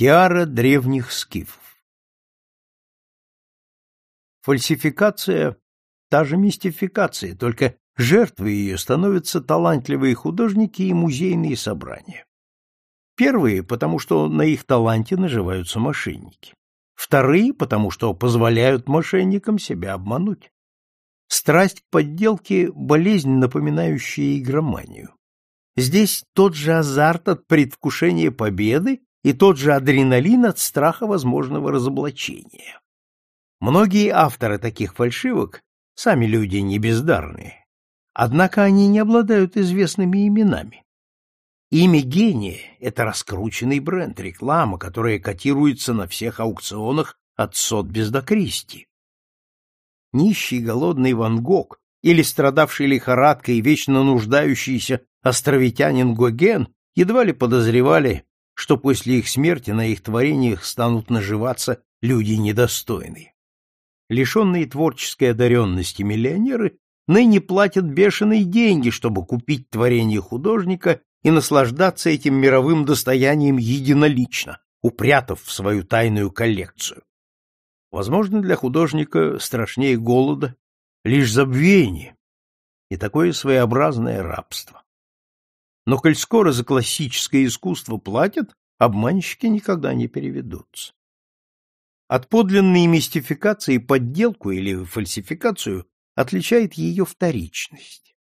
Тиара древних скифов Фальсификация — та же мистификация, только жертвой ее становятся талантливые художники и музейные собрания. Первые, потому что на их таланте наживаются мошенники. Вторые, потому что позволяют мошенникам себя обмануть. Страсть к подделке – болезнь, напоминающая игроманию. Здесь тот же азарт от предвкушения победы и тот же адреналин от страха возможного разоблачения. Многие авторы таких фальшивок – сами люди не бездарные. Однако они не обладают известными именами. Имя гения – это раскрученный бренд, реклама, которая котируется на всех аукционах от Сотбис до Кристи. Нищий голодный Ван Гог или страдавший лихорадкой и вечно нуждающийся островитянин Гоген едва ли подозревали, что после их смерти на их творениях станут наживаться люди недостойные. Лишенные творческой одаренности миллионеры ныне платят бешеные деньги, чтобы купить творение художника и наслаждаться этим мировым достоянием единолично, упрятав в свою тайную коллекцию. Возможно, для художника страшнее голода лишь забвение и такое своеобразное рабство. Но коль скоро за классическое искусство платят, обманщики никогда не переведутся. От подлинной мистификации подделку или фальсификацию отличает ее вторичность.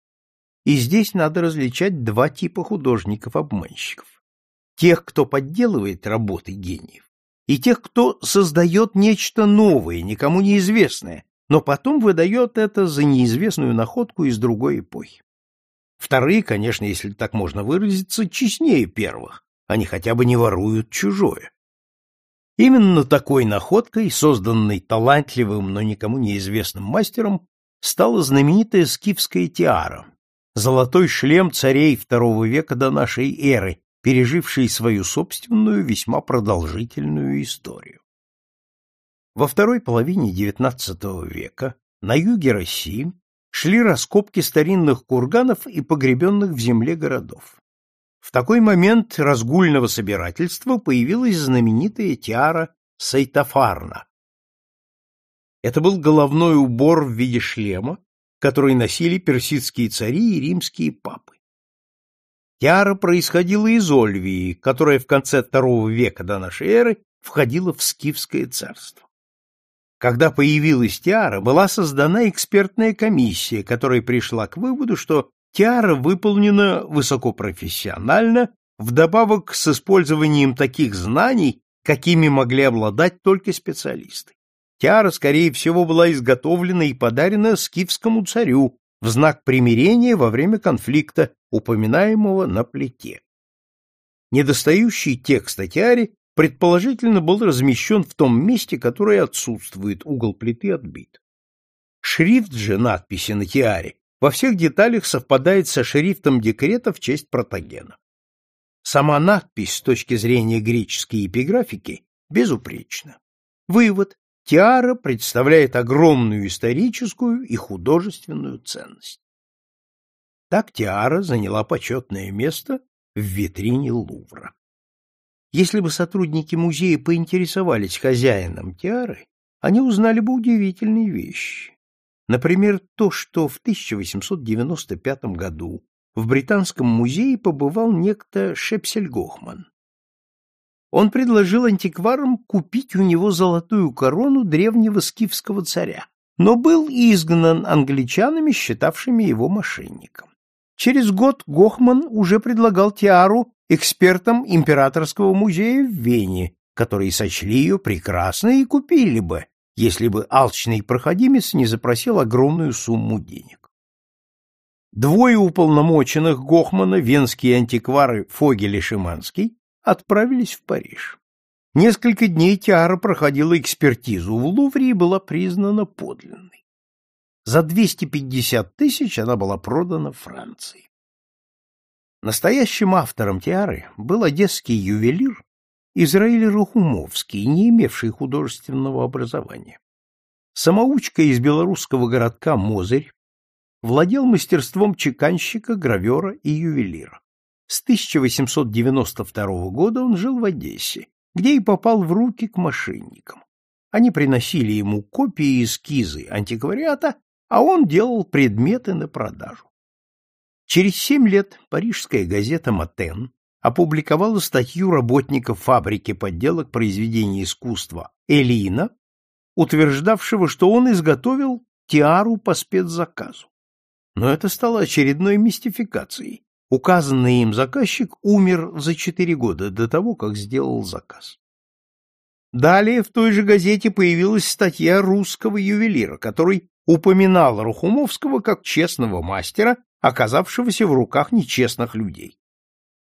И здесь надо различать два типа художников-обманщиков. Тех, кто подделывает работы гениев, и тех, кто создает нечто новое, никому неизвестное, но потом выдает это за неизвестную находку из другой эпохи. Вторые, конечно, если так можно выразиться, честнее первых, они хотя бы не воруют чужое. Именно такой находкой, созданной талантливым, но никому неизвестным мастером, стала знаменитая скифская тиара, золотой шлем царей II века до нашей эры, переживший свою собственную весьма продолжительную историю. Во второй половине XIX века на юге России шли раскопки старинных курганов и погребенных в земле городов. В такой момент разгульного собирательства появилась знаменитая тиара Сайтафарна. Это был головной убор в виде шлема, который носили персидские цари и римские папы. Тиара происходила из Ольвии, которая в конце II века до нашей эры входила в скифское царство. Когда появилась тиара, была создана экспертная комиссия, которая пришла к выводу, что тиара выполнена высокопрофессионально, вдобавок с использованием таких знаний, какими могли обладать только специалисты. Тиара, скорее всего, была изготовлена и подарена скифскому царю в знак примирения во время конфликта, упоминаемого на плите. Недостающий текст о тиаре предположительно был размещен в том месте, которое отсутствует, угол плиты отбит. Шрифт же надписи на тиаре во всех деталях совпадает со шрифтом декрета в честь протагена. Сама надпись с точки зрения греческой эпиграфики безупречна. Вывод Тиара представляет огромную историческую и художественную ценность. Так Тиара заняла почетное место в витрине Лувра. Если бы сотрудники музея поинтересовались хозяином Тиары, они узнали бы удивительные вещи. Например, то, что в 1895 году в Британском музее побывал некто Шепсель Гохман он предложил антикварам купить у него золотую корону древнего скифского царя, но был изгнан англичанами, считавшими его мошенником. Через год Гохман уже предлагал тиару экспертам императорского музея в Вене, которые сочли ее прекрасной и купили бы, если бы алчный проходимец не запросил огромную сумму денег. Двое уполномоченных Гохмана, венские антиквары Фогель и Шиманский, отправились в Париж. Несколько дней Тиара проходила экспертизу в Лувре и была признана подлинной. За 250 тысяч она была продана Франции. Настоящим автором Тиары был одесский ювелир Израиль Рухумовский, не имевший художественного образования. Самоучка из белорусского городка Мозырь владел мастерством чеканщика, гравера и ювелира. С 1892 года он жил в Одессе где и попал в руки к мошенникам. Они приносили ему копии и эскизы антиквариата, а он делал предметы на продажу. Через семь лет парижская газета «Матен» опубликовала статью работника фабрики подделок произведений искусства Элина, утверждавшего, что он изготовил тиару по спецзаказу. Но это стало очередной мистификацией. Указанный им заказчик умер за четыре года до того, как сделал заказ. Далее в той же газете появилась статья русского ювелира, который упоминал Рухумовского как честного мастера, оказавшегося в руках нечестных людей.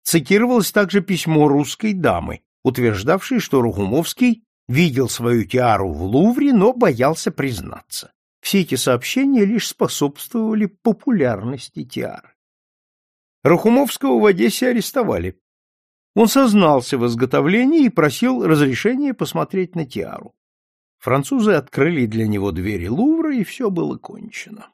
Цитировалось также письмо русской дамы, утверждавшей, что Рухумовский видел свою тиару в Лувре, но боялся признаться. Все эти сообщения лишь способствовали популярности тиары. Рахумовского в Одессе арестовали. Он сознался в изготовлении и просил разрешения посмотреть на тиару. Французы открыли для него двери Лувра, и все было кончено.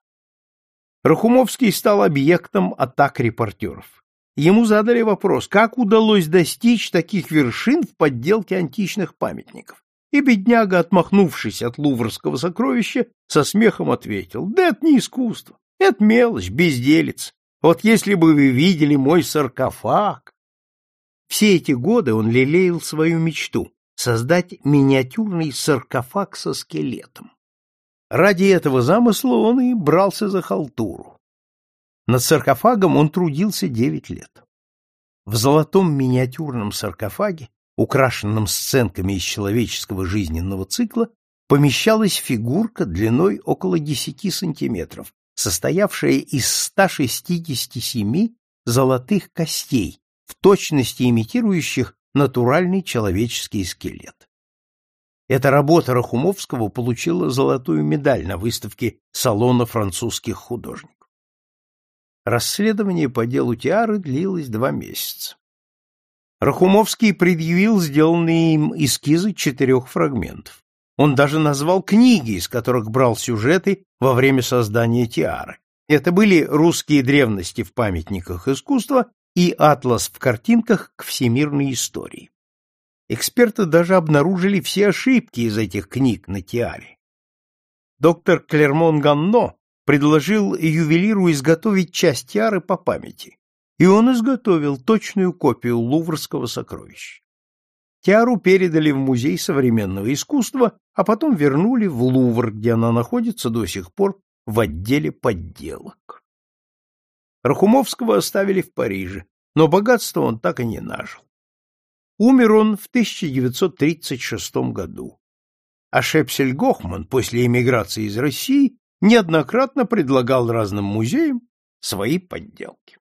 Рахумовский стал объектом атак репортеров. Ему задали вопрос, как удалось достичь таких вершин в подделке античных памятников. И бедняга, отмахнувшись от луврского сокровища, со смехом ответил, да это не искусство, это мелочь, безделец. Вот если бы вы видели мой саркофаг. Все эти годы он лелеял свою мечту — создать миниатюрный саркофаг со скелетом. Ради этого замысла он и брался за халтуру. Над саркофагом он трудился девять лет. В золотом миниатюрном саркофаге, украшенном сценками из человеческого жизненного цикла, помещалась фигурка длиной около десяти сантиметров, состоявшая из 167 золотых костей, в точности имитирующих натуральный человеческий скелет. Эта работа Рахумовского получила золотую медаль на выставке Салона французских художников. Расследование по делу Тиары длилось два месяца. Рахумовский предъявил сделанные им эскизы четырех фрагментов. Он даже назвал книги, из которых брал сюжеты во время создания Тиары. Это были русские древности в памятниках искусства и атлас в картинках к всемирной истории. Эксперты даже обнаружили все ошибки из этих книг на тиаре. Доктор Клермон Ганно предложил ювелиру изготовить часть тиары по памяти, и он изготовил точную копию луврского сокровища. Тиару передали в Музей современного искусства, а потом вернули в Лувр, где она находится до сих пор в отделе подделок. Рахумовского оставили в Париже, но богатство он так и не нажил. Умер он в 1936 году. А Шепсель Гохман после эмиграции из России неоднократно предлагал разным музеям свои подделки.